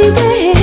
every day